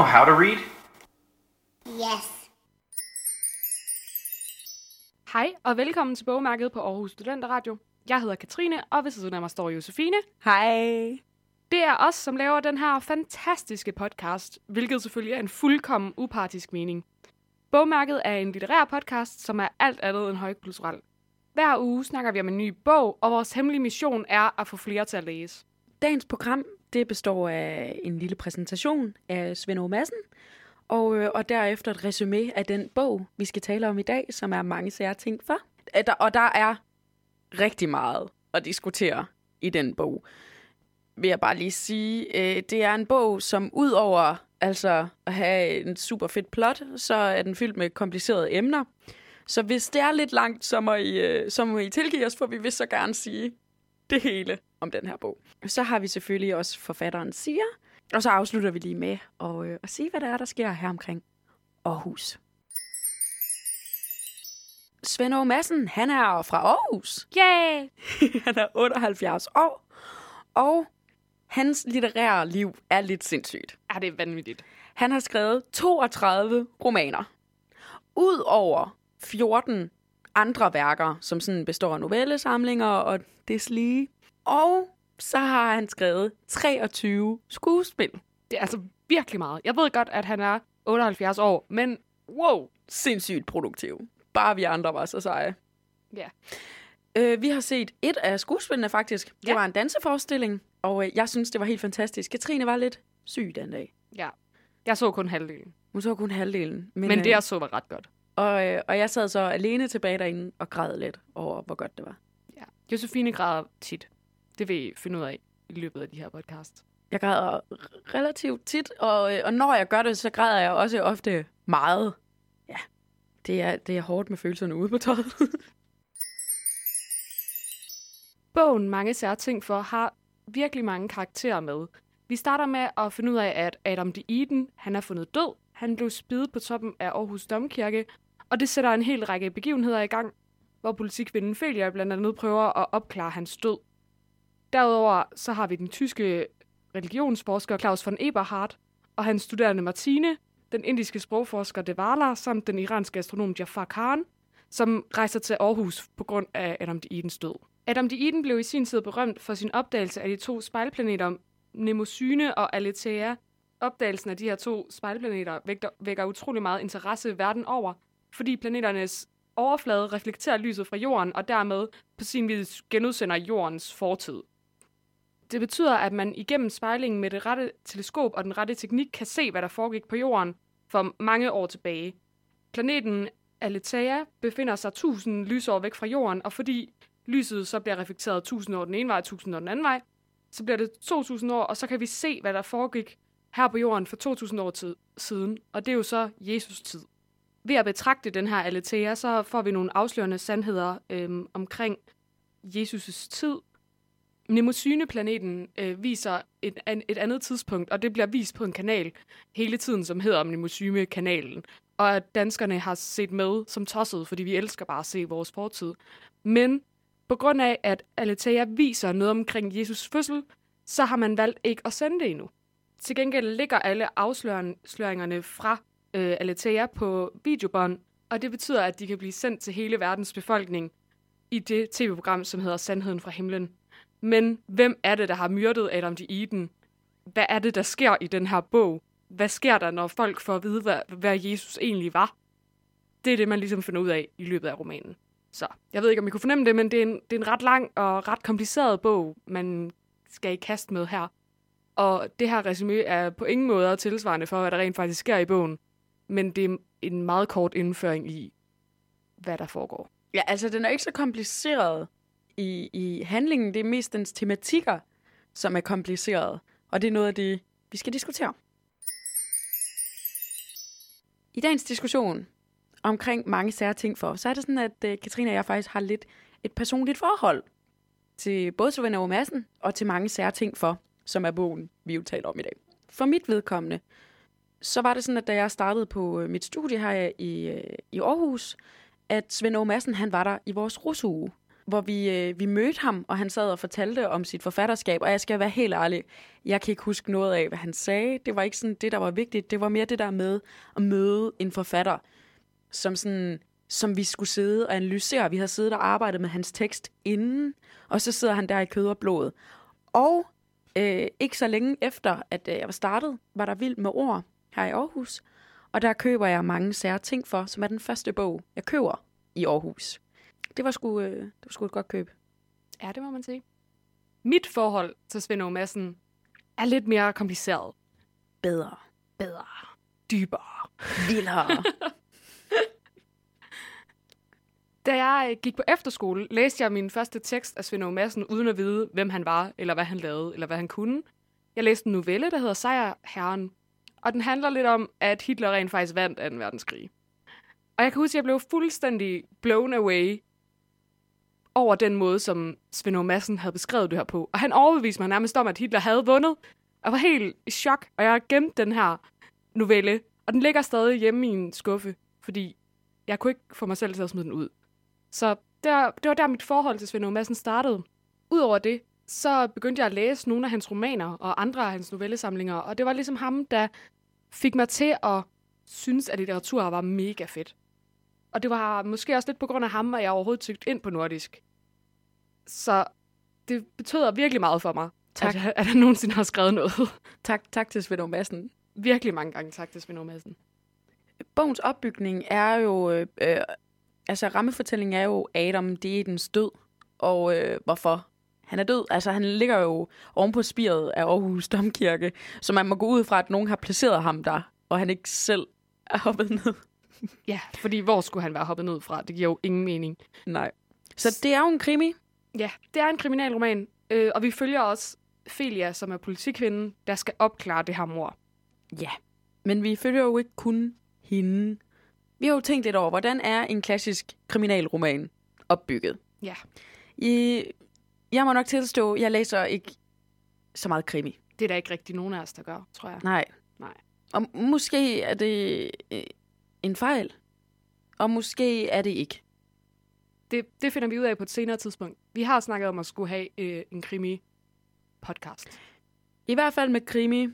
know how to read? Yes. Hej og velkommen til bogmærket på Aarhus Studenteradio. Jeg hedder Katrine, og ved siden af mig står Josefine. Hej. Det er os, som laver den her fantastiske podcast, hvilket selvfølgelig er en fuldkommen upartisk mening. Bogmærket er en litterær podcast, som er alt andet end højkulturel. Hver uge snakker vi om en ny bog, og vores hemmelige mission er at få flere til at læse. Dagens program det består af en lille præsentation af Svend O. Madsen, og, øh, og derefter et resume af den bog, vi skal tale om i dag, som er mange sære ting for. Øh, der- Og der er rigtig meget at diskutere i den bog. Vil jeg bare lige sige, øh, det er en bog, som ud over altså at have en super fed plot, så er den fyldt med komplicerede emner. Så hvis det er lidt langt, så må I, øh, så må I tilgive os, for vi vil så gerne sige det hele om den her bog. Så har vi selvfølgelig også forfatteren Sia, og så afslutter vi lige med at, øh, at sige, hvad der er, der sker her omkring Aarhus. Svend Aage Madsen, han er fra Aarhus. Yay! han er 78 år, og hans litterære liv er lidt sindssygt. Er det vanvittigt. Han har skrevet 32 romaner. Udover 14 andre værker, som sådan består af novellesamlinger og deslige. Og så har han skrevet 23 skuespil. Det er altså virkelig meget. Jeg ved godt, at han er 78 år, men wow. Sindssygt produktiv. Bare vi andre var så seje. Ja. Øh, vi har set et af skuespillene faktisk. Det Ja. var en danseforestilling, og øh, jeg synes, det var helt fantastisk. Katrine var lidt syg den dag. Ja. Jeg så kun halvdelen. Hun så kun halvdelen. Men, men øh, det, jeg så, var ret godt. Og, øh, og jeg sad så alene tilbage derinde og græd lidt over, hvor godt det var. Ja. Josefine græder tit. Det vil I finde ud af i løbet af de her podcast. Jeg græder relativt tit, og, øh, og når jeg gør det, så græder jeg også ofte meget. Ja, det er, det er hårdt med følelserne ude på tøjet. Bogen Mange Sære Ting for har virkelig mange karakterer med. Vi starter med at finde ud af, at Adam de Eden, han er fundet død. Han blev spidet på toppen af Aarhus Domkirke, og det sætter en hel række begivenheder i gang, hvor politikvinden Felia blandt andet prøver at opklare hans død. Derudover så har vi den tyske religionsforsker Claus von Eberhard og hans studerende Martine, den indiske sprogforsker Devala samt den iranske astronom Jafar Khan, som rejser til Aarhus på grund af Adam de Edens død. Adam de Eden blev i sin tid berømt for sin opdagelse af de to spejlplaneter Nemosyne og Aletheia. Opdagelsen af de her to spejlplaneter vækker utrolig meget interesse verden over, fordi planeternes overflade reflekterer lyset fra jorden og dermed på sin vis genudsender jordens fortid. Det betyder, at man igennem spejlingen med det rette teleskop og den rette teknik kan se, hvad der foregik på jorden for mange år tilbage. Planeten Aletheia befinder sig 1000 lysår væk fra jorden, og fordi lyset så bliver reflekteret 1000 år den ene vej, 1000 år den anden vej, så bliver det 2000 år, og så kan vi se, hvad der foregik her på jorden for 2000 år siden, og det er jo så Jesus tid. Ved at betragte den her Aletheia, så får vi nogle afslørende sandheder øhm, omkring Jesus' tid. Mnemosyne-planeten øh, viser et, an, et andet tidspunkt, og det bliver vist på en kanal hele tiden, som hedder Mnemosyne-kanalen. Og at danskerne har set med som tosset, fordi vi elsker bare at se vores fortid. Men på grund af, at Aletheia viser noget omkring Jesus fødsel, så har man valgt ikke at sende det endnu. Til gengæld ligger alle afsløringerne fra øh, Aletheia på videobånd, og det betyder, at de kan blive sendt til hele verdens befolkning i det tv-program, som hedder Sandheden fra himlen. Men hvem er det, der har myrdet Adam de Eden? Hvad er det, der sker i den her bog? Hvad sker der, når folk får at vide, hvad, hvad Jesus egentlig var? Det er det, man ligesom finder ud af i løbet af romanen. Så jeg ved ikke, om I kunne fornemme det, men det er en, det er en ret lang og ret kompliceret bog, man skal i kast med her. Og det her resume er på ingen måde tilsvarende for, hvad der rent faktisk sker i bogen. Men det er en meget kort indføring i, hvad der foregår. Ja, altså den er ikke så kompliceret i, i handlingen. Det er mest dens tematikker, som er kompliceret. Og det er noget af det, vi skal diskutere. I dagens diskussion omkring mange sære ting for, så er det sådan, at uh, Katrine og jeg faktisk har lidt et personligt forhold til både Sovende og Madsen og til mange sære ting for, som er bogen, vi jo taler om i dag. For mit vedkommende, så var det sådan, at da jeg startede på øh, mit studie her i, øh, i Aarhus, at Svend Aage Madsen, han var der i vores rusuge. hvor vi, øh, vi mødte ham, og han sad og fortalte om sit forfatterskab, og jeg skal være helt ærlig, jeg kan ikke huske noget af, hvad han sagde. Det var ikke sådan det, der var vigtigt. Det var mere det der med at møde en forfatter, som, sådan, som vi skulle sidde og analysere. Vi havde siddet og arbejdet med hans tekst inden, og så sidder han der i kød og blod. Og øh, ikke så længe efter, at øh, jeg var startet, var der Vild med ord her i Aarhus. Og der køber jeg mange sære ting for, som er den første bog, jeg køber i Aarhus. Det var sgu, øh, det var sgu et godt køb. Ja, det må man sige. Mit forhold til Svend Aage Madsen er lidt mere kompliceret. Bedre. Bedre. Dybere. Vildere. Da jeg øh, gik på efterskole, læste jeg min første tekst af Svend Aage Madsen, uden at vide, hvem han var, eller hvad han lavede, eller hvad han kunne. Jeg læste en novelle, der hedder Sejrherren, og den handler lidt om, at Hitler rent faktisk vandt 2. verdenskrig. Og jeg kan huske, at jeg blev fuldstændig blown away over den måde, som Svend Madsen havde beskrevet det her på. Og han overbeviste mig nærmest om, at Hitler havde vundet. Jeg var helt i chok, og jeg har gemt den her novelle, og den ligger stadig hjemme i en skuffe, fordi jeg kunne ikke få mig selv til at smide den ud. Så der, det var der, mit forhold til Svend Madsen startede. Udover det, så begyndte jeg at læse nogle af hans romaner og andre af hans novellesamlinger, og det var ligesom ham, der fik mig til at synes, at litteratur var mega fedt. Og det var måske også lidt på grund af ham, at jeg overhovedet tykte ind på nordisk. Så det betyder virkelig meget for mig, Tak. At, at han nogensinde har skrevet noget. tak, tak til Svend Madsen. virkelig mange gange tak til Svend Madsen. Bogens opbygning er jo... Øh, øh, altså, rammefortællingen er jo Adam, det er dens død. Og øh, hvorfor han er død. Altså, han ligger jo oven på spiret af Aarhus Domkirke, så man må gå ud fra, at nogen har placeret ham der, og han ikke selv er hoppet ned. Ja, fordi hvor skulle han være hoppet ned fra? Det giver jo ingen mening. Nej. Så det er jo en krimi. Ja, det er en kriminalroman, øh, og vi følger også Felia, som er politikvinden, der skal opklare det her mor. Ja. Men vi følger jo ikke kun hende. Vi har jo tænkt lidt over, hvordan er en klassisk kriminalroman opbygget. Ja. I, jeg må nok tilstå, jeg læser ikke så meget krimi. Det er der ikke rigtig nogen af os, der gør, tror jeg. Nej. Nej. Og måske er det øh, en fejl. Og måske er det ikke. Det, det finder vi ud af på et senere tidspunkt. Vi har snakket om at skulle have øh, en krimi-podcast. I hvert fald med krimi,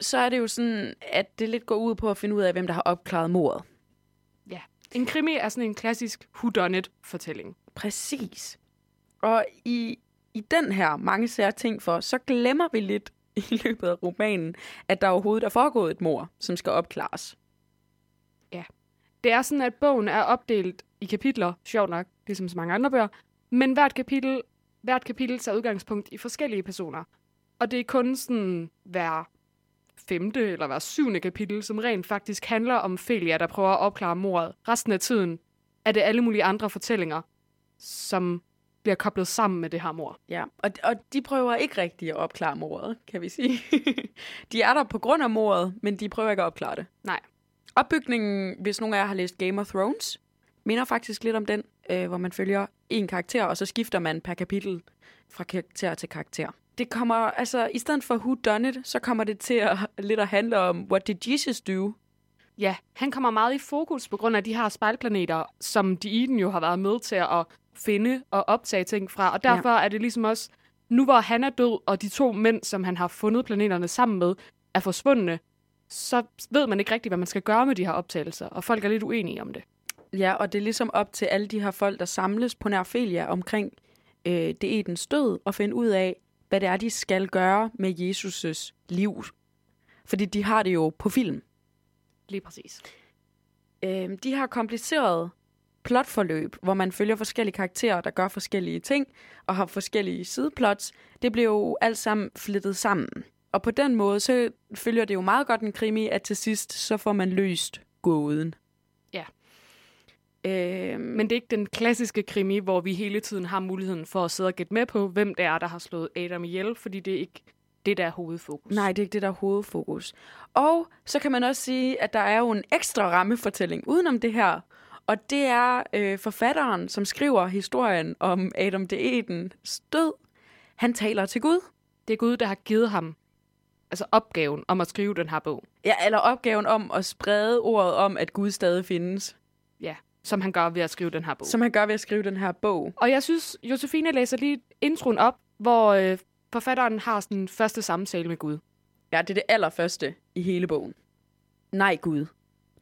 så er det jo sådan, at det lidt går ud på at finde ud af, hvem der har opklaret mordet. Ja. En krimi er sådan en klassisk whodunit-fortælling. Præcis. Og i, i den her mange sære ting for, så glemmer vi lidt i løbet af romanen, at der overhovedet er foregået et mor, som skal opklares. Ja. Det er sådan, at bogen er opdelt i kapitler, sjovt nok, ligesom så mange andre bøger, men hvert kapitel, hvert kapitel tager udgangspunkt i forskellige personer. Og det er kun sådan hver femte eller hver syvende kapitel, som rent faktisk handler om Felia, der prøver at opklare mordet. Resten af tiden er det alle mulige andre fortællinger, som bliver koblet sammen med det her mor. Ja, og, og de prøver ikke rigtig at opklare mordet, kan vi sige. de er der på grund af mordet, men de prøver ikke at opklare det. Nej. Opbygningen, hvis nogen af jer har læst Game of Thrones, minder faktisk lidt om den, øh, hvor man følger en karakter, og så skifter man per kapitel fra karakter til karakter. Det kommer, altså, i stedet for Who Done It, så kommer det til at lidt at handle om What Did Jesus Do? Ja, han kommer meget i fokus på grund af de her spejlplaneter, som de Eden jo har været med til at finde og optage ting fra. Og derfor ja. er det ligesom også, nu hvor han er død, og de to mænd, som han har fundet planeterne sammen med, er forsvundne, så ved man ikke rigtigt, hvad man skal gøre med de her optagelser, og folk er lidt uenige om det. Ja, og det er ligesom op til alle de her folk, der samles på Nærfelia omkring øh, det Edens død, og finde ud af, hvad det er, de skal gøre med Jesus' liv. Fordi de har det jo på film. Lige præcis. Øh, de har kompliceret plotforløb, hvor man følger forskellige karakterer, der gør forskellige ting, og har forskellige sideplots. Det bliver jo alt sammen flettet sammen. Og på den måde, så følger det jo meget godt en krimi, at til sidst, så får man løst gåden. Ja. Øh, Men det er ikke den klassiske krimi, hvor vi hele tiden har muligheden for at sidde og gætte med på, hvem det er, der har slået Adam ihjel, fordi det er ikke det, der er hovedfokus. Nej, det er ikke det, der er hovedfokus. Og så kan man også sige, at der er jo en ekstra rammefortælling udenom det her. Og det er øh, forfatteren, som skriver historien om Adam de Eden død. Han taler til Gud. Det er Gud, der har givet ham altså opgaven om at skrive den her bog. Ja, eller opgaven om at sprede ordet om, at Gud stadig findes. Ja. som han gør ved at skrive den her bog. Som han gør ved at skrive den her bog. Og jeg synes, Josefine læser lige introen op, hvor øh, forfatteren har sådan første samtale med Gud. Ja, det er det allerførste i hele bogen. Nej, Gud.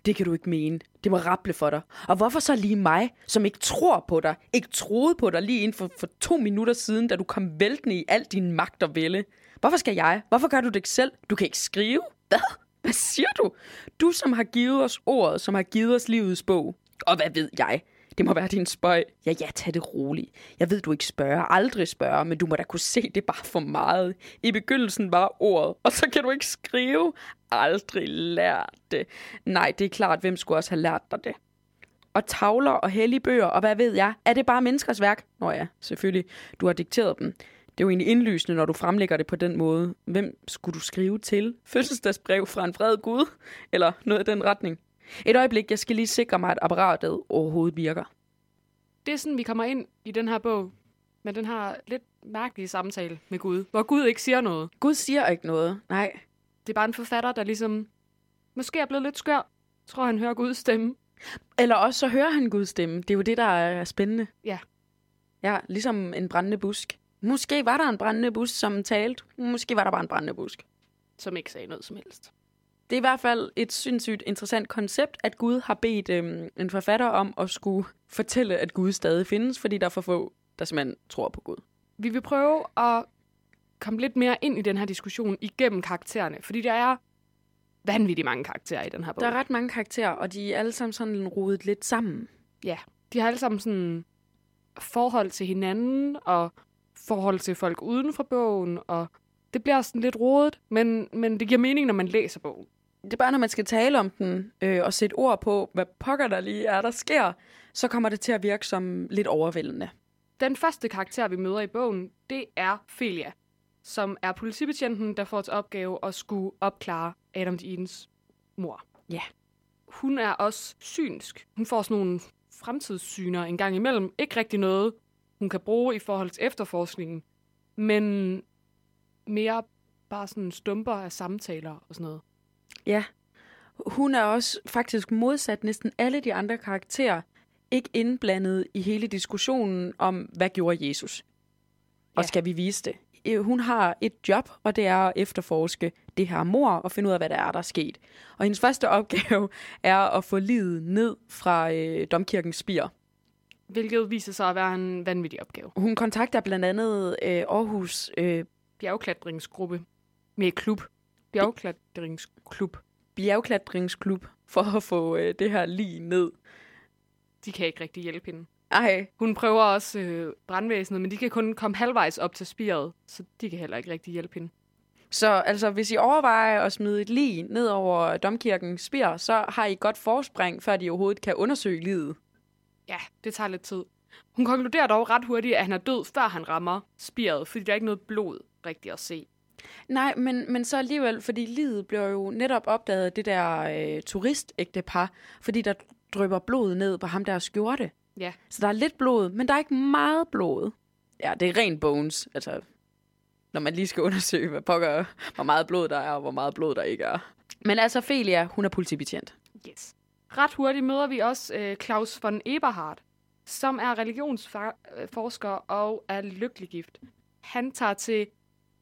Det kan du ikke mene. Det må rapple for dig. Og hvorfor så lige mig, som ikke tror på dig, ikke troede på dig lige inden for, for to minutter siden, da du kom væltende i al din magt og vælge? Hvorfor skal jeg? Hvorfor gør du det ikke selv? Du kan ikke skrive? Hvad? Hvad siger du? Du, som har givet os ordet, som har givet os livets bog. Og hvad ved jeg? Det må være din spøj. Ja, ja, tag det roligt. Jeg ved, du ikke spørger, aldrig spørger, men du må da kunne se, det bare for meget. I begyndelsen var ordet, og så kan du ikke skrive. Aldrig lært det. Nej, det er klart, hvem skulle også have lært dig det? Og tavler og hellige bøger, og hvad ved jeg? Er det bare menneskers værk? Nå ja, selvfølgelig. Du har dikteret dem. Det er jo egentlig indlysende, når du fremlægger det på den måde. Hvem skulle du skrive til? Fødselsdagsbrev fra en fred Gud? Eller noget i den retning? Et øjeblik, jeg skal lige sikre mig, at apparatet overhovedet virker. Det er sådan, vi kommer ind i den her bog, med den her lidt mærkelige samtale med Gud, hvor Gud ikke siger noget. Gud siger ikke noget. Nej. Det er bare en forfatter, der ligesom måske er blevet lidt skør. Jeg tror, han hører Guds stemme. Eller også så hører han Guds stemme. Det er jo det, der er spændende. Ja. Ja, ligesom en brændende busk. Måske var der en brændende busk, som talte. Måske var der bare en brændende busk. Som ikke sagde noget som helst. Det er i hvert fald et sindssygt interessant koncept, at Gud har bedt øhm, en forfatter om at skulle fortælle, at Gud stadig findes, fordi der er for få, der simpelthen tror på Gud. Vi vil prøve at komme lidt mere ind i den her diskussion igennem karaktererne, fordi der er vanvittigt mange karakterer i den her bog. Der er ret mange karakterer, og de er alle sammen sådan rodet lidt sammen. Ja, de har alle sammen sådan forhold til hinanden, og forhold til folk uden for bogen, og det bliver sådan lidt rodet, men, men det giver mening, når man læser bogen. Det er bare, når man skal tale om den, øh, og sætte ord på, hvad pokker der lige er, der sker, så kommer det til at virke som lidt overvældende. Den første karakter, vi møder i bogen, det er Felia, som er politibetjenten, der får til opgave at skulle opklare Adam Deans mor. Ja. Hun er også synsk. Hun får sådan nogle fremtidssyner en gang imellem. Ikke rigtig noget, hun kan bruge i forhold til efterforskningen, men mere bare sådan stumper af samtaler og sådan noget. Ja. Hun er også faktisk modsat næsten alle de andre karakterer, ikke indblandet i hele diskussionen om, hvad gjorde Jesus? Og Ja. skal vi vise det? Øh, Hun har et job, og det er at efterforske det her mor og finde ud af, hvad der er, der er sket. Og hendes første opgave er at få livet ned fra øh, domkirkens spir. Hvilket viser sig at være en vanvittig opgave. Hun kontakter blandt andet øh, Aarhus øh, Bjergklatringsgruppe med klub. Bjergklatringsklub. bjergklatringsklub for at få øh, det her lige ned. De kan ikke rigtig hjælpe hende. Ej, Hun prøver også øh, brandvæsenet, men de kan kun komme halvvejs op til spiret, så de kan heller ikke rigtig hjælpe hende. Så altså, hvis I overvejer at smide et lig ned over domkirkens spir, så har I godt forspring, før de overhovedet kan undersøge livet. Ja, det tager lidt tid. Hun konkluderer dog ret hurtigt, at han er død, før han rammer spiret, fordi der er ikke noget blod rigtigt at se. Nej, men, men så alligevel, fordi livet bliver jo netop opdaget af det der øh, turistægtepar, fordi der drypper blod ned på ham der skjorte. Ja, Så der er lidt blod, men der er ikke meget blod. Ja, det er ren bones, altså når man lige skal undersøge, hvad pokker, hvor meget blod der er, og hvor meget blod der ikke er. Men altså, Felia, hun er politibetjent. yes. Ret hurtigt møder vi også øh, Claus von Eberhardt, som er religionsforsker og er lykkelig gift. Han tager til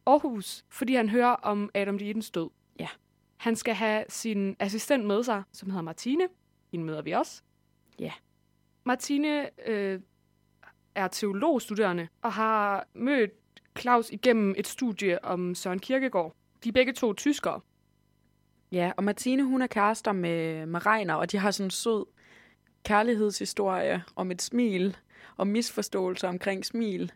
Aarhus, fordi han hører om Adam Liedens død. Ja. Han skal have sin assistent med sig, som hedder Martine. Hende møder vi også. Ja. Martine øh, er teologstuderende og har mødt Claus igennem et studie om Søren Kierkegaard. De er begge to tyskere. Ja, og Martine, hun er kærester med, med Reiner, og de har sådan en sød kærlighedshistorie om et smil, og misforståelser omkring smil.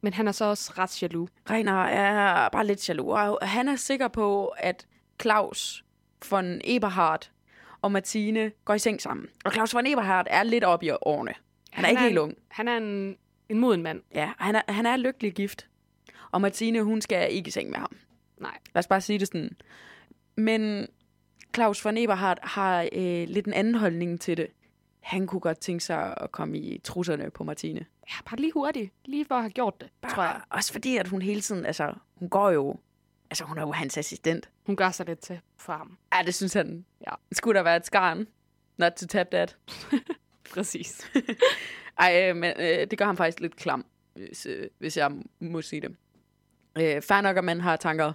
Men han er så også ret jaloux. Reiner er bare lidt jaloux, og han er sikker på, at Claus von Eberhardt og Martine går i seng sammen. Og Claus von Eberhardt er lidt oppe i årene. Han er ikke helt ung. Han er en, en moden mand. Ja, han er, han er lykkelig gift. Og Martine, hun skal ikke i seng med ham. Nej. Lad os bare sige det sådan. Men Claus von Eberhardt har øh, lidt en anden holdning til det. Han kunne godt tænke sig at komme i trusserne på Martine. Ja, bare lige hurtigt. Lige for at have gjort det, Bare, tror jeg. Også fordi, at hun hele tiden, altså, hun går jo, altså hun er jo hans assistent. Hun gør sig lidt til for ham. Ja, det synes han. Ja. Skulle der være et skarn? Not to tap that. Præcis. Ej, øh, men øh, det gør ham faktisk lidt klam, hvis, øh, hvis jeg må sige det. Øh, fair nok, at man har tanker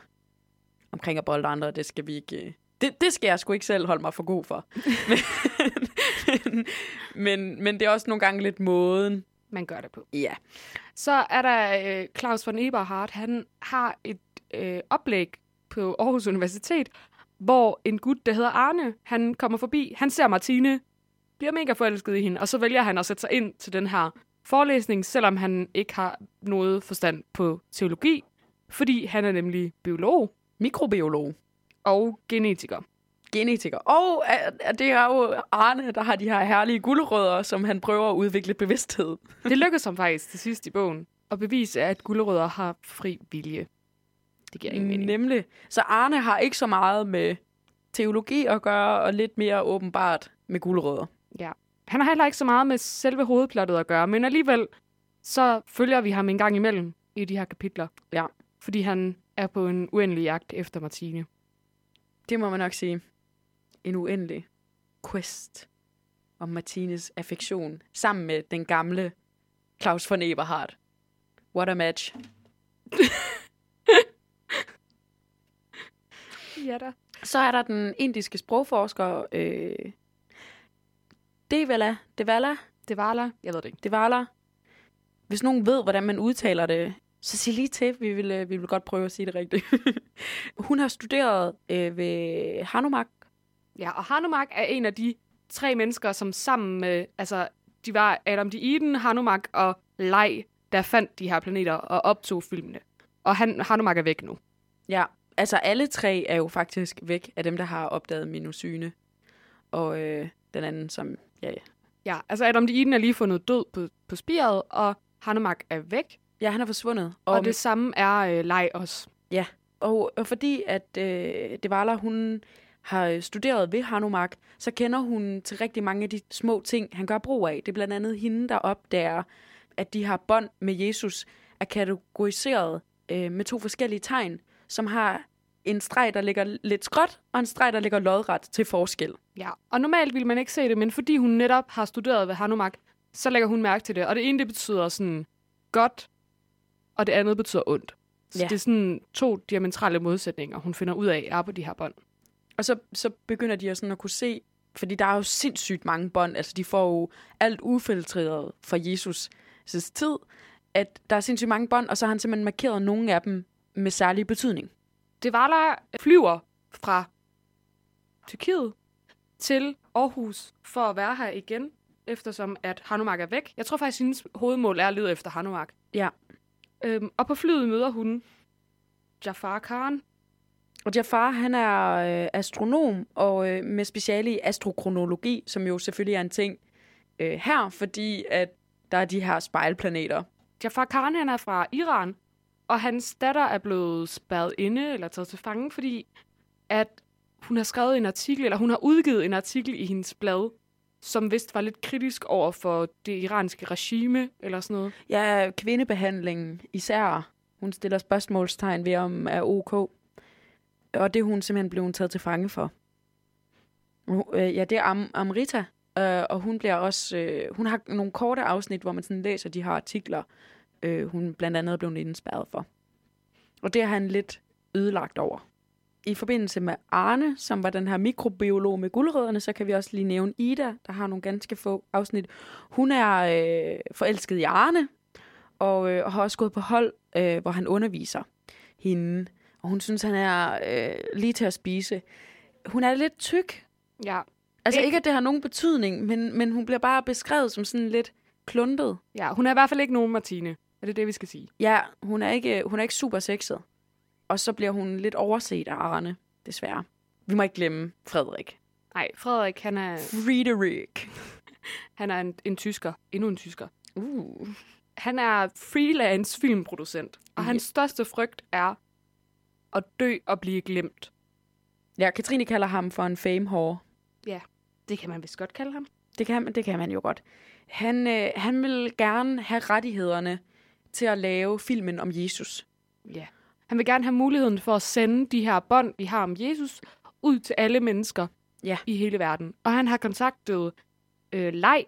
omkring at bolde andre, det skal vi ikke... Øh, det, det skal jeg sgu ikke selv holde mig for god for. men, men, men det er også nogle gange lidt måden. Man gør det på. Ja. Så er der øh, Claus von Eberhardt. Han har et øh, oplæg på Aarhus Universitet, hvor en gut, der hedder Arne, han kommer forbi. Han ser Martine, bliver mega forelsket i hende, og så vælger han at sætte sig ind til den her forelæsning, selvom han ikke har noget forstand på teologi, fordi han er nemlig biolog Mikrobiolog. og genetiker. Genetiker. Og det er jo Arne, der har de her herlige guldrødder, som han prøver at udvikle bevidsthed. Det lykkedes ham faktisk til sidst i bogen at bevise, at gulerødder har fri vilje. Det giver ingen mening. Nemlig. Så Arne har ikke så meget med teologi at gøre, og lidt mere åbenbart med guldrødder. Ja. Han har heller ikke så meget med selve hovedplottet at gøre, men alligevel så følger vi ham en gang imellem i de her kapitler. Ja. Fordi han er på en uendelig jagt efter Martine. Det må man nok sige. En uendelig quest om Martines affektion, sammen med den gamle Claus von Eberhardt. What a match. Ja da. Så er der den indiske sprogforsker øh, Devala, Devala, Det var la. Jeg ved det ikke. Devala. Hvis nogen ved, hvordan man udtaler det, så sig lige til. Vi vil, øh, vi vil godt prøve at sige det rigtigt. Hun har studeret øh, ved Hanumak. Ja, og Hanumak er en af de tre mennesker, som sammen med, altså, de var Adam de Eden, Hanumak og Lej, der fandt de her planeter og optog filmene. Og han, Hanumak er væk nu. Ja, altså alle tre er jo faktisk væk af dem, der har opdaget minusyne. Og øh, den anden, som... Ja, ja. Ja, altså Adam de Eden er lige fundet død på, på spiret, og Hanumak er væk. ja han er forsvundet. Og, og det samme er øh, Lej også. Og, og fordi at øh, Devala, hun har øh, studeret ved Hanumak, så kender hun til rigtig mange af de små ting, han gør brug af. Det er blandt andet hende, der opdager, at de her bånd med Jesus er kategoriseret øh, med to forskellige tegn, som har en streg, der ligger lidt skråt, og en streg, der ligger lodret til forskel. Ja, og normalt ville man ikke se det, men fordi hun netop har studeret ved Hanumak, så lægger hun mærke til det. Og det ene, det betyder sådan godt, og det andet betyder ondt. Så ja. det er sådan to diametrale modsætninger, hun finder ud af, er på de her bånd. Og så, så begynder de at, sådan at kunne se, fordi der er jo sindssygt mange bånd, altså de får jo alt ufiltreret fra Jesus' tid, at der er sindssygt mange bånd, og så har han simpelthen markeret nogle af dem med særlig betydning. Devala flyver fra Tyrkiet til Aarhus for at være her igen, eftersom at Hanumak er væk. Jeg tror faktisk, at hendes hovedmål er at lede efter Hanumak. Ja. Øhm, og på flyet møder hun Jafar Khan. Og Jafar, han er øh, astronom, og øh, med speciale i astrokronologi, som jo selvfølgelig er en ting øh, her, fordi at der er de her spejlplaneter. Jafar Khan han er fra Iran, og hans datter er blevet spærret inde eller taget til fange, fordi at hun har skrevet en artikel, eller hun har udgivet en artikel i hendes blad, som vist var lidt kritisk over for det iranske regime, eller sådan noget. Ja, kvindebehandlingen især. Hun stiller spørgsmålstegn ved, om er ok. Og det er hun simpelthen blevet taget til fange for. Hu- øh, Ja, det er Am- Amrita, øh, og hun bliver også... Øh, hun har nogle korte afsnit, hvor man sådan læser de her artikler, øh, hun blandt andet er blevet indspærret for. Og det er han lidt ødelagt over. I forbindelse med Arne, som var den her mikrobiolog med guldrødderne, så kan vi også lige nævne Ida, der har nogle ganske få afsnit. Hun er øh, forelsket i Arne, og, øh, og har også gået på hold, øh, hvor han underviser hende. Og hun synes, han er øh, lige til at spise. Hun er lidt tyk. Ja, Altså Ikke- ikke, at det har nogen betydning, men, men hun bliver bare beskrevet som sådan lidt kluntet. ja, hun er i hvert fald ikke nogen Martine. Er det det, vi skal sige? Ja, hun er ikke, hun er ikke super sexet. Og så bliver hun lidt overset af Arne, desværre. Vi må ikke glemme Frederik. Nej, Frederik, han er, Frederik. han er en, en tysker. Endnu en tysker. Uh. Han er freelance filmproducent, og Ja. hans største frygt er at dø og blive glemt. Ja, Katrine kalder ham for en fame whore. Det kan man vist godt kalde ham. Det kan, man- det kan man jo godt. Han, øh, han vil gerne have rettighederne til at lave filmen om Jesus. Ja. Han vil gerne have muligheden for at sende de her bånd, vi har om Jesus, ud til alle mennesker Ja. i hele verden. Og han har kontaktet øh, Lej,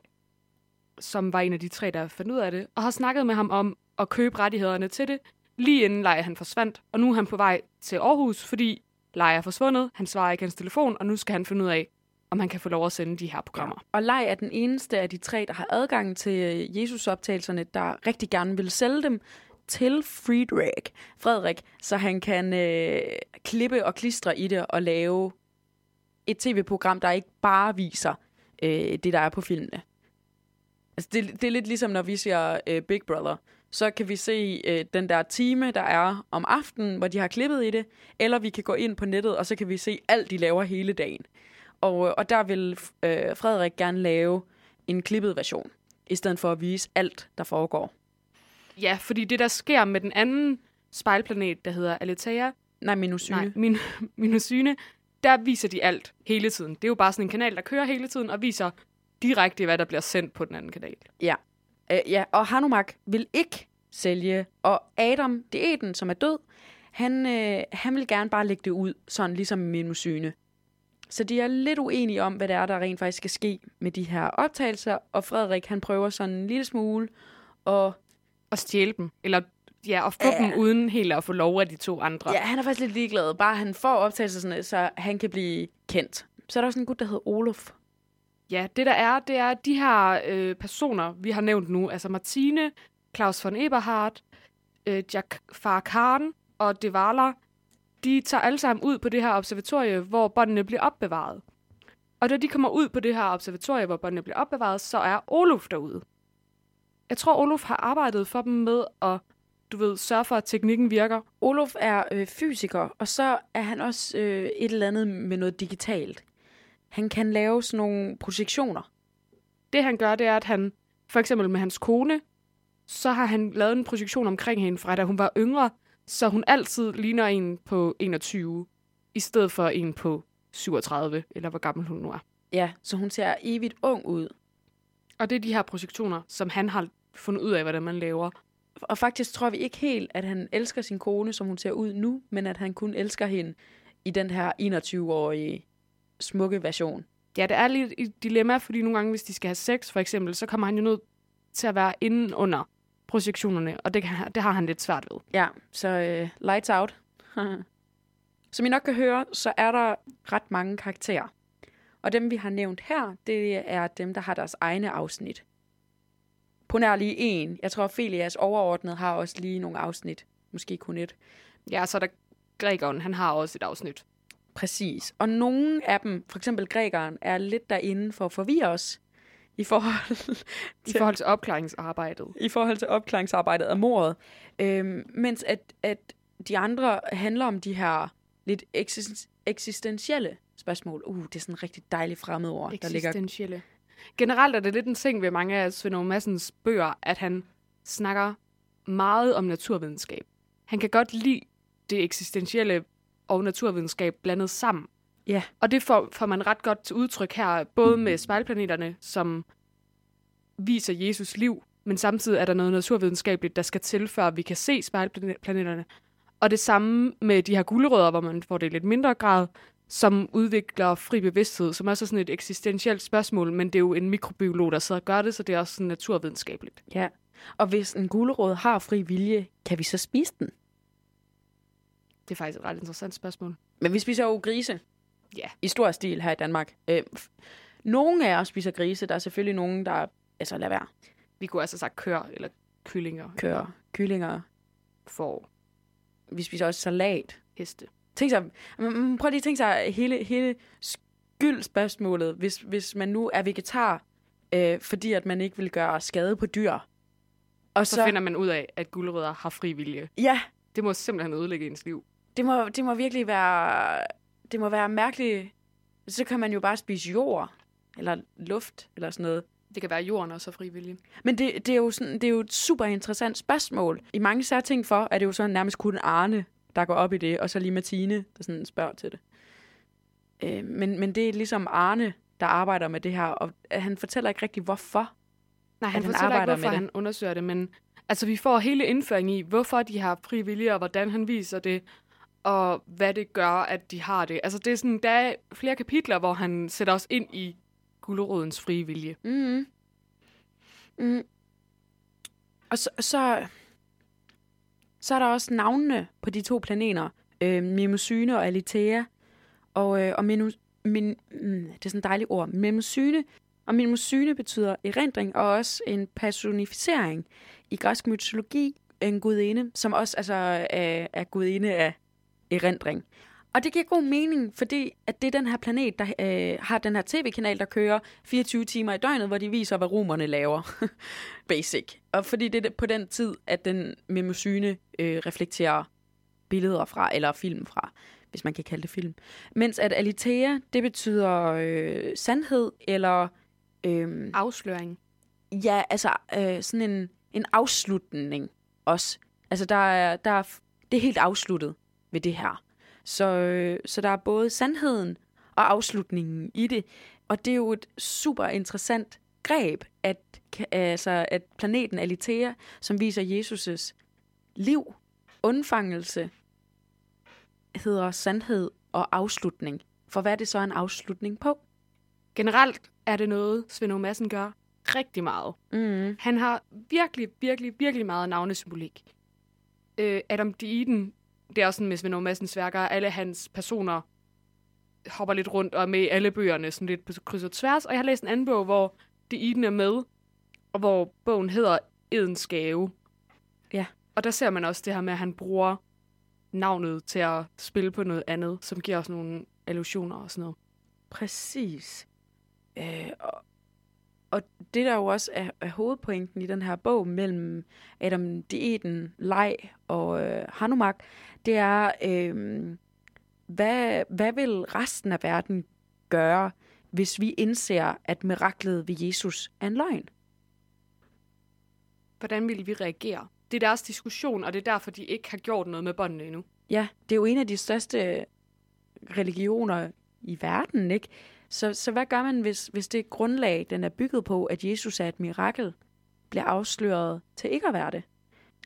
som var en af de tre, der fandt ud af det, og har snakket med ham om at købe rettighederne til det, lige inden Leia han forsvandt. Og nu er han på vej til Aarhus, fordi Leia er forsvundet, han svarer ikke hans telefon, og nu skal han finde ud af, om han kan få lov at sende de her programmer. Og Lej er den eneste af de tre, der har adgang til øh, Jesus-optagelserne, der rigtig gerne vil sælge dem til Friedrich, Frederik, så han kan øh, klippe og klistre i det og lave et tv-program, der ikke bare viser øh, det, der er på filmene. Altså, det, det er lidt ligesom, når vi ser øh, Big Brother. Så kan vi se øh, den der time, der er om aftenen, hvor de har klippet i det, eller vi kan gå ind på nettet, og så kan vi se alt, de laver hele dagen. Og, øh, og der vil øh, Frederik gerne lave en klippet version, i stedet for at vise alt, der foregår. Ja, fordi det, der sker med den anden spejlplanet, der hedder Aletheia, Nej, minusyne. nej, min, Minusyne, der viser de alt hele tiden. Det er jo bare sådan en kanal, der kører hele tiden og viser direkte, hvad der bliver sendt på den anden kanal. Ja. Øh, ja, og Hanumak vil ikke sælge, og Adam, diæten, som er død, han, øh, han vil gerne bare lægge det ud, sådan ligesom minusyne. Så de er lidt uenige om, hvad det er, der rent faktisk skal ske med de her optagelser, og Frederik, han prøver sådan en lille smule at Og stjæle dem. Eller ja, og få Ja. dem uden helt at få lov af de to andre. Ja, han er faktisk lidt ligeglad. Bare han får optagelser, sådan, så han kan blive kendt. Så er der også en gut, der hedder Olof. Ja, det der er, det er de her øh, personer, vi har nævnt nu. Altså Martine, Claus von Eberhardt, øh, Jack Farkan og Devala. De tager alle sammen ud på det her observatorie, hvor båndene bliver opbevaret. Og da de kommer ud på det her observatorie, hvor båndene bliver opbevaret, så er Olof derude. Jeg tror, Olof har arbejdet for dem med at, du ved, sørge for, at teknikken virker. Olof er øh, fysiker, og så er han også øh, et eller andet med noget digitalt. Han kan lave sådan nogle projektioner. Det han gør, det er, at han, for eksempel med hans kone, så har han lavet en projektion omkring hende fra da hun var yngre, så hun altid ligner en på 21, i stedet for en på 37, eller hvor gammel hun nu er. Ja, så hun ser evigt ung ud. Og det er de her projektioner, som han har fundet ud af, hvordan man laver. Og faktisk tror vi ikke helt, at han elsker sin kone, som hun ser ud nu, men at han kun elsker hende i den her 21-årige smukke version. Ja, det er lidt et dilemma, fordi nogle gange, hvis de skal have sex, for eksempel, så kommer han jo nødt til at være inden under projektionerne, og det, kan, det har han lidt svært ved. Ja, så øh, lights out. Som I nok kan høre, så er der ret mange karakterer. Og dem, vi har nævnt her, det er dem, der har deres egne afsnit. På nær lige en. Jeg tror, Felias overordnet har også lige nogle afsnit. Måske kun et. Ja, så er der grækeren, han har også et afsnit. Præcis. Og nogle af dem, for eksempel grækeren, er lidt derinde for at forvirre os i forhold, I forhold til opklaringsarbejdet. i forhold til opklaringsarbejdet af mordet. Øhm, mens at, at de andre handler om de her lidt eksisten- eksistentielle spørgsmål. Uh, det er sådan et rigtig dejligt fremmedord, der ligger... Eksistentielle. Generelt er det lidt en ting ved mange af Svend Aage Madsens bøger, at han snakker meget om naturvidenskab. Han kan godt lide det eksistentielle og naturvidenskab blandet sammen. Ja. Og det får, får man ret godt til udtryk her, både med spejlplaneterne, som viser Jesus liv, men samtidig er der noget naturvidenskabeligt, der skal til, før vi kan se spejlplaneterne. Og det samme med de her gulerødder, hvor man får det i lidt mindre grad, som udvikler fri bevidsthed, som også er sådan et eksistentielt spørgsmål, men det er jo en mikrobiolog, der sidder og gør det, så det er også sådan naturvidenskabeligt. Ja. Og hvis en gulerod har fri vilje, kan vi så spise den? Det er faktisk et ret interessant spørgsmål. Men vi spiser jo grise. Ja. I stor stil her i Danmark. Øh, nogle af os spiser grise. Der er selvfølgelig nogen, der... Altså, lad være. Vi kunne altså sagt kør eller kyllinger, Kører kyllinger. for Vi spiser også salat. heste. Tænk sig, mm, prøv lige at tænke sig hele, hele skyldspørgsmålet, hvis, hvis man nu er vegetar, øh, fordi at man ikke vil gøre skade på dyr. Og Så, så finder man ud af, at gulerødder har fri vilje. Ja, Det må simpelthen ødelægge ens liv. Det må, det må virkelig være, det må være mærkeligt. Så kan man jo bare spise jord, eller luft, eller sådan noget. Det kan være, at jorden også har fri vilje. Men det, det, er jo sådan, det er jo et super interessant spørgsmål. I mange særlige ting for, er det jo sådan nærmest kun Arne, der går op i det, og så lige Martine, der sådan spørger til det. Øh, men, men det er ligesom Arne, der arbejder med det her, og han fortæller ikke rigtig, hvorfor. Nej, han At han fortæller ikke, arbejder hvorfor med det. han undersøger det, men altså, vi får hele indføring i, hvorfor de har fri vilje, og hvordan han viser det og hvad det gør, at de har det. Altså, det er sådan, der er flere kapitler, hvor han sætter os ind i gulerodens frie vilje. Mm. Mm-hmm. Mm. Mm-hmm. Og så, så, så er der også navnene på de to planeter. Øh, Mimosyne og Alitea. Og, øh, og minu, min, mm, det er sådan et dejligt ord. Mimosyne Og mimosyne betyder erindring og også en personificering. I græsk mytologi en gudinde, som også altså, er, er gudinde af erindring. Og det giver god mening, fordi at det er den her planet, der øh, har den her tv-kanal, der kører 24 timer i døgnet, hvor de viser, hvad romerne laver. Basic. Og fordi det er på den tid, at den memosyne øh, reflekterer billeder fra, eller film fra, hvis man kan kalde det film. Mens at Alitea, det betyder øh, sandhed, eller... Øh, Afsløring. ja, altså øh, sådan en, en afslutning også. Altså der er, der er, det er helt afsluttet ved det her. Så, øh, så der er både sandheden og afslutningen i det. Og det er jo et super interessant greb, at, altså, at planeten Alitea, som viser Jesus' liv, undfangelse, hedder sandhed og afslutning. For hvad er det så en afslutning på? Generelt er det noget, Svend Madsen gør rigtig meget. Mm. Han har virkelig, virkelig, virkelig meget navnesymbolik. Øh, Adam Deeden, det er også sådan med Svend Madsens værker, alle hans personer hopper lidt rundt og er med i alle bøgerne, sådan lidt på kryds og tværs. Og jeg har læst en anden bog, hvor Deeden er med, og hvor bogen hedder Edens Gave. Ja. Og der ser man også det her med, at han bruger navnet til at spille på noget andet, som giver os nogle illusioner og sådan noget. Præcis. Øh, og, og det der jo også er, er hovedpointen i den her bog mellem Adam Dieten, Lej og øh, Hanumak, det er, øh, hvad, hvad vil resten af verden gøre, hvis vi indser, at miraklet ved Jesus er en løgn? Hvordan ville vi reagere? Det er deres diskussion, og det er derfor, de ikke har gjort noget med båndene endnu. Ja, det er jo en af de største religioner i verden, ikke? Så, så hvad gør man, hvis, hvis det grundlag, den er bygget på, at Jesus er et mirakel, bliver afsløret til ikke at være det?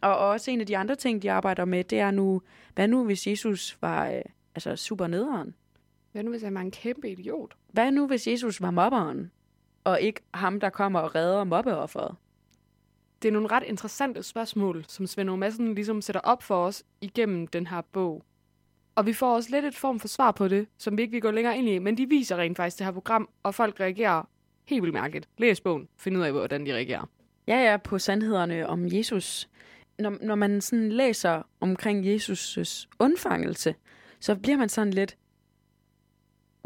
Og også en af de andre ting, de arbejder med, det er nu, hvad nu, hvis Jesus var øh, altså super nederen? Hvad nu, hvis han var en kæmpe idiot? Hvad nu, hvis Jesus var mobberen, og ikke ham, der kommer og redder mobbeofferet? Det er nogle ret interessante spørgsmål, som Svend Aage Madsen ligesom sætter op for os igennem den her bog. Og vi får også lidt et form for svar på det, som vi ikke vil gå længere ind i, men de viser rent faktisk det her program, og folk reagerer helt vildt mærkeligt. Læs bogen, find ud af, hvordan de reagerer. Ja, ja, på sandhederne om Jesus. Når, når man sådan læser omkring Jesus' undfangelse, så bliver man sådan lidt,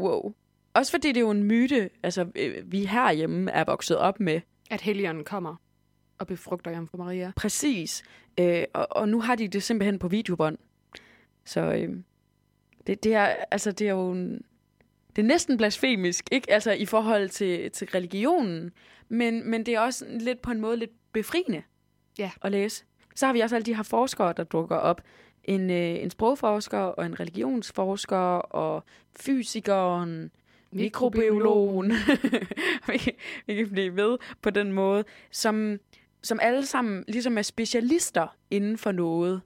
wow. Også fordi det er jo en myte, altså øh, vi herhjemme er vokset op med. At Helligånden kommer og befrugter Jomfru Maria. Præcis. Øh, og, og nu har de det simpelthen på videobånd. Så øh, det, det, er, altså, det er jo en, det er næsten blasfemisk, ikke? Altså i forhold til, til religionen, men, men det er også lidt på en måde lidt befriende Ja. at læse. Så har vi også alle de her forskere, der dukker op. En, øh, en sprogforsker og en religionsforsker og fysikeren, mikrobiologen. vi, vi kan blive ved på den måde, som, som alle sammen ligesom er specialister inden for noget.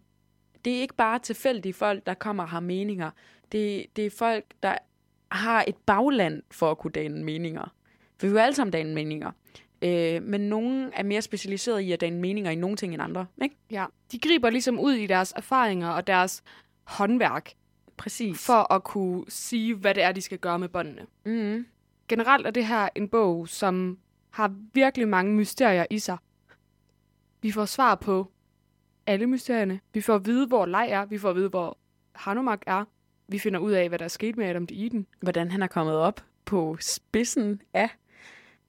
Det er ikke bare tilfældige folk, der kommer og har meninger. Det, det er folk, der har et bagland for at kunne danne meninger. For vi er jo alle sammen danne meninger. Øh, men nogen er mere specialiseret i at danne meninger i nogle ting end andre. Ikke? Ja. De griber ligesom ud i deres erfaringer og deres håndværk, Præcis. for at kunne sige, hvad det er, de skal gøre med båndene. Mm. Generelt er det her en bog, som har virkelig mange mysterier i sig. Vi får svar på alle mysterierne. Vi får at vide, hvor Lej er. Vi får at vide, hvor Hanumak er. Vi finder ud af, hvad der er sket med Adam Deeden. Hvordan han er kommet op på spidsen af.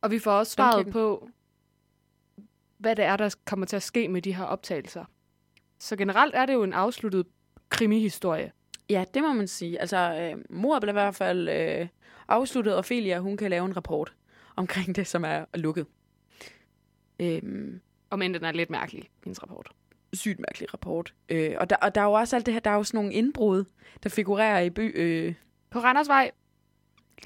Og vi får også svaret på, hvad det er, der kommer til at ske med de her optagelser. Så generelt er det jo en afsluttet krimihistorie. Ja, det må man sige. Altså, øh, mor blev i hvert fald øh, afsluttet, og Ophelia, hun kan lave en rapport omkring det, som er lukket. Øhm, Om end den er lidt mærkelig, hendes rapport. Sygt mærkelig rapport. Øh, og, der, og der er jo også alt det her, der er jo sådan nogle indbrud, der figurerer i by. Øh, På Randersvej,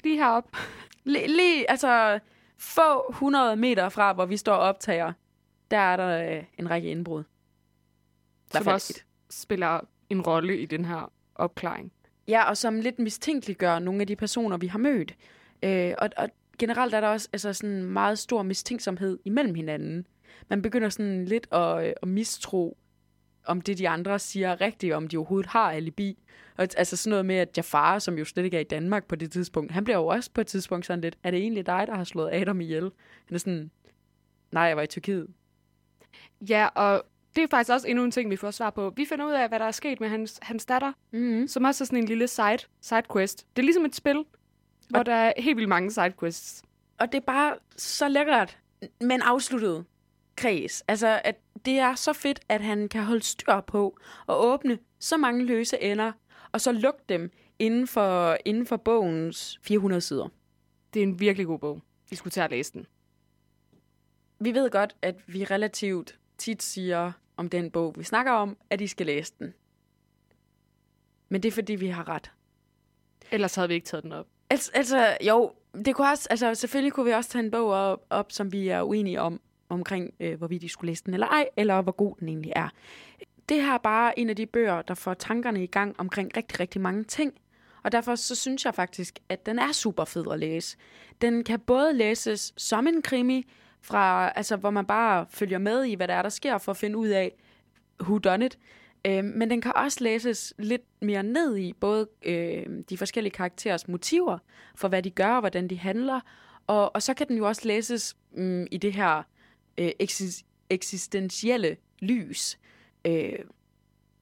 lige herop. lige, lige, altså, få 100 meter fra, hvor vi står og optager, der er der øh, en række indbrud. Hvert som også et. spiller en rolle i den her opklaring. Ja, og som lidt mistænkeliggør nogle af de personer, vi har mødt. Øh, og, og generelt er der også altså, sådan meget stor mistænksomhed imellem hinanden. Man begynder sådan lidt at, øh, at mistro, om det de andre siger er rigtigt, om de overhovedet har alibi. Og, altså sådan noget med, at Jafar, som jo slet ikke er i Danmark på det tidspunkt, han bliver jo også på et tidspunkt sådan lidt, er det egentlig dig, der har slået Adam ihjel? Han er sådan, nej, jeg var i Tyrkiet. Ja, og det er faktisk også endnu en ting, vi får svar på. Vi finder ud af, hvad der er sket med hans, hans datter, Mm-hmm. som også er sådan en lille side, side quest. Det er ligesom et spil, hvor der er helt vildt mange side quests. Og det er bare så lækkert, men afsluttet kreds. Altså, at det er så fedt, at han kan holde styr på og åbne så mange løse ender, og så lukke dem inden for, inden for bogens 400 sider. Det er en virkelig god bog. Vi skulle til at læse den. Vi ved godt, at vi relativt tit siger om den bog, vi snakker om, at I skal læse den. Men det er, fordi vi har ret. Ellers havde vi ikke taget den op. Altså, altså jo, det kunne også, altså, selvfølgelig kunne vi også tage en bog op, op som vi er uenige om, omkring øh, hvorvidt de skulle læse den eller ej, eller hvor god den egentlig er. Det her er bare en af de bøger, der får tankerne i gang omkring rigtig, rigtig mange ting. Og derfor så synes jeg faktisk, at den er super fed at læse. Den kan både læses som en krimi, fra, altså, hvor man bare følger med i, hvad der er, der sker, for at finde ud af, who done it. Øh, men den kan også læses lidt mere ned i både øh, de forskellige karakterers motiver for, hvad de gør og hvordan de handler. Og, og så kan den jo også læses mm, i det her øh, eksis- eksistentielle lys. Øh,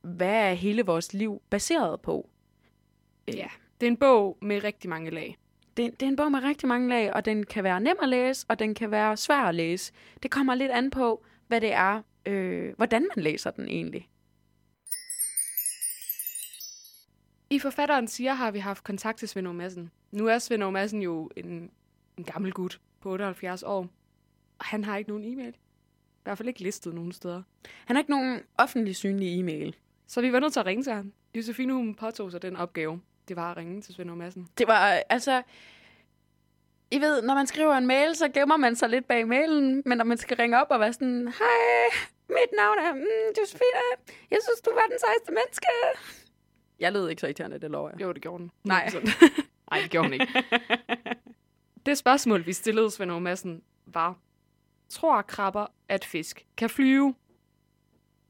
hvad er hele vores liv baseret på? Ja. Det er en bog med rigtig mange lag. Det, det er en bog med rigtig mange lag, og den kan være nem at læse, og den kan være svær at læse. Det kommer lidt an på, hvad det er, øh, hvordan man læser den egentlig. I forfatteren siger, har vi haft kontakt til Svend Madsen. Nu er Svend Madsen jo en, en gammel gut på 78 år. Og han har ikke nogen e-mail. I hvert fald ikke listet nogen steder. Han har ikke nogen offentlig synlig e-mail. Så vi var nødt til at ringe til ham. Josefine, hun påtog sig den opgave. Det var at ringe til Svend Madsen. Det var, altså... I ved, når man skriver en mail, så gemmer man sig lidt bag mailen, men når man skal ringe op og være sådan, hej, mit navn er mm, Josefine, jeg synes, du er den sejeste menneske. Jeg lød ikke så irriterende, det lover jeg. Jo, det gjorde den. Nej. 100%. Nej, det gjorde hun ikke. Det spørgsmål, vi stillede Svend Madsen, var, tror krabber, at fisk kan flyve?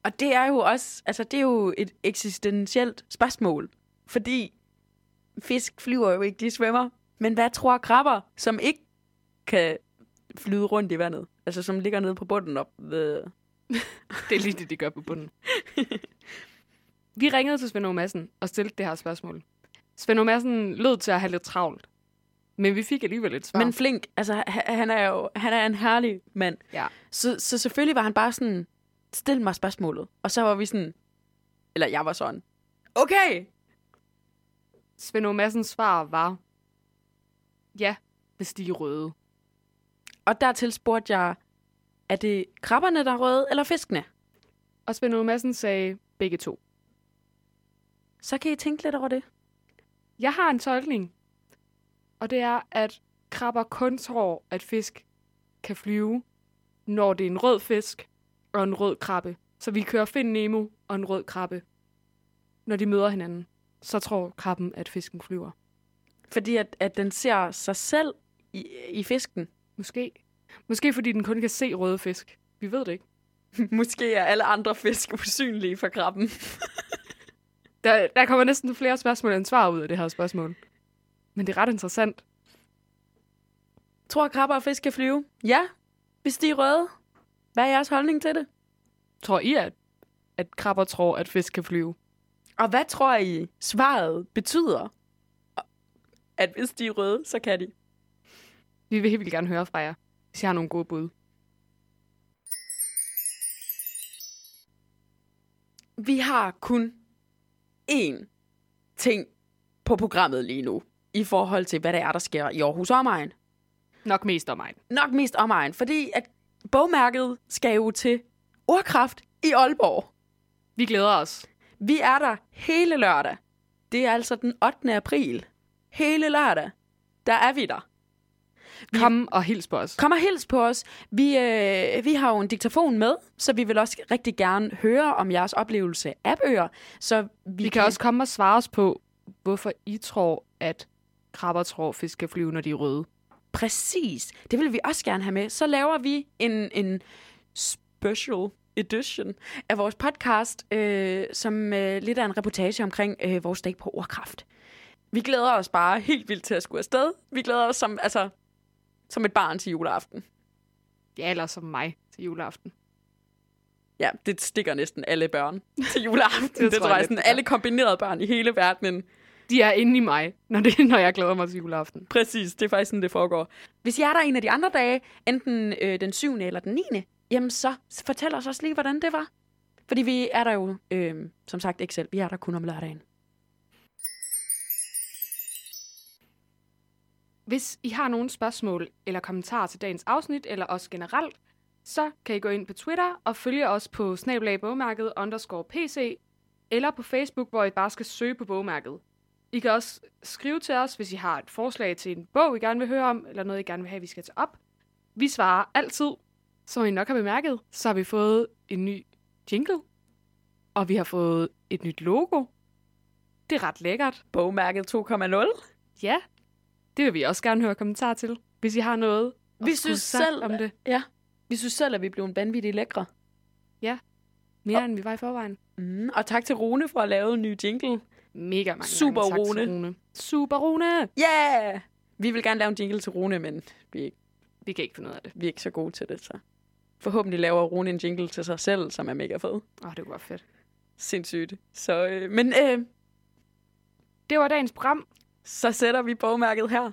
Og det er jo også, altså det er jo et eksistentielt spørgsmål, fordi fisk flyver jo ikke, de svømmer. Men hvad tror krabber, som ikke kan flyde rundt i vandet? Altså som ligger nede på bunden op ved... Det er lige det, de gør på bunden. Vi ringede til Svend Madsen og stillede det her spørgsmål. Svend Madsen lød til at have lidt travlt. Men vi fik alligevel et svar. Men flink, altså ha- han er jo han er en herlig mand. Ja. Så, så selvfølgelig var han bare sådan, stil mig spørgsmålet. Og så var vi sådan, eller jeg var sådan, okay, Svend Aage Madsens svar var, ja, hvis de er røde. Og dertil spurgte jeg, er det krabberne, der er røde, eller fiskene? Og Svend Aage Madsen sagde begge to. Så kan I tænke lidt over det. Jeg har en tolkning, og det er, at krabber kun tror, at fisk kan flyve, når det er en rød fisk og en rød krabbe. Så vi kører Find Nemo og en rød krabbe. Når de møder hinanden, så tror krabben, at fisken flyver. Fordi at, at den ser sig selv i, i fisken. Måske. Måske fordi den kun kan se røde fisk. Vi ved det ikke. Måske er alle andre fisk usynlige for krabben. Der, der kommer næsten flere spørgsmål end svar ud af det her spørgsmål. Men det er ret interessant. Tror krabber og fisk kan flyve? Ja, hvis de er røde. Hvad er jeres holdning til det? Tror I, at, at krabber tror, at fisk kan flyve? Og hvad tror I svaret betyder? At hvis de er røde, så kan de. Vi vil helt vildt gerne høre fra jer, hvis I har nogle gode bud. Vi har kun én ting på programmet lige nu, i forhold til, hvad det er, der sker i Aarhus Omegn. Nok mest om mig. Nok mest Omegn, fordi at bogmærket skal jo til Ordkraft i Aalborg. Vi glæder os. Vi er der hele lørdag. Det er altså den 8. april. Hele lørdag, der er vi der. Vi- Kom og hils på os. Kom og hils på os. Vi, øh, vi har jo en diktafon med, så vi vil også rigtig gerne høre om jeres oplevelse af bøger. Så vi, Vi kan også komme og svare os på, hvorfor I tror, at krabber tror, fisk skal flyve, når de er røde. Præcis. Det vil vi også gerne have med. Så laver vi en, en special edition af vores podcast, øh, som øh, lidt er en reportage omkring øh, vores dag på ordkraft. Vi glæder os bare helt vildt til at skulle afsted. Vi glæder os som, altså, som et barn til juleaften. Ja, eller som mig til juleaften. Ja, det stikker næsten alle børn til juleaften. det, det tror jeg jeg, sådan alle kombinerede børn i hele verdenen. De er inde i mig, når, det, når jeg glæder mig til juleaften. Præcis, det er faktisk sådan, det foregår. Hvis jeg er der en af de andre dage, enten øh, den 7. eller den 9., jamen så fortæl os også lige, hvordan det var. Fordi vi er der jo, øh, som sagt ikke selv, vi er der kun om lørdagen. Hvis I har nogle spørgsmål eller kommentarer til dagens afsnit, eller også generelt, så kan I gå ind på Twitter og følge os på snabelag bogmærket underscore pc, eller på Facebook, hvor I bare skal søge på bogmærket. I kan også skrive til os, hvis I har et forslag til en bog, I gerne vil høre om, eller noget, I gerne vil have, vi skal tage op. Vi svarer altid. Som I nok har bemærket, så har vi fået en ny jingle, og vi har fået et nyt logo. Det er ret lækkert. Bogmærket 2,0. Ja, det vil vi også gerne høre kommentarer til, hvis I har noget. Vi synes selv, om det. Ja, vi synes selv, at vi blev en vanvittig lækre. Mere end vi var i forvejen. Mm, og tak til Rune for at lave en ny jingle. Mega mange Super gange. Tak Rune. til Rune. Super Rune! Yeah! Vi vil gerne lave en jingle til Rune, men vi ikke, Vi kan ikke finde ud af det. vi er ikke så gode til det, så... Forhåbentlig laver Rune en jingle til sig selv, som er mega fed. Åh, oh, det være fedt. Sindssygt. Så, øh, men øh, Det var dagens program. så sætter vi bogmærket her.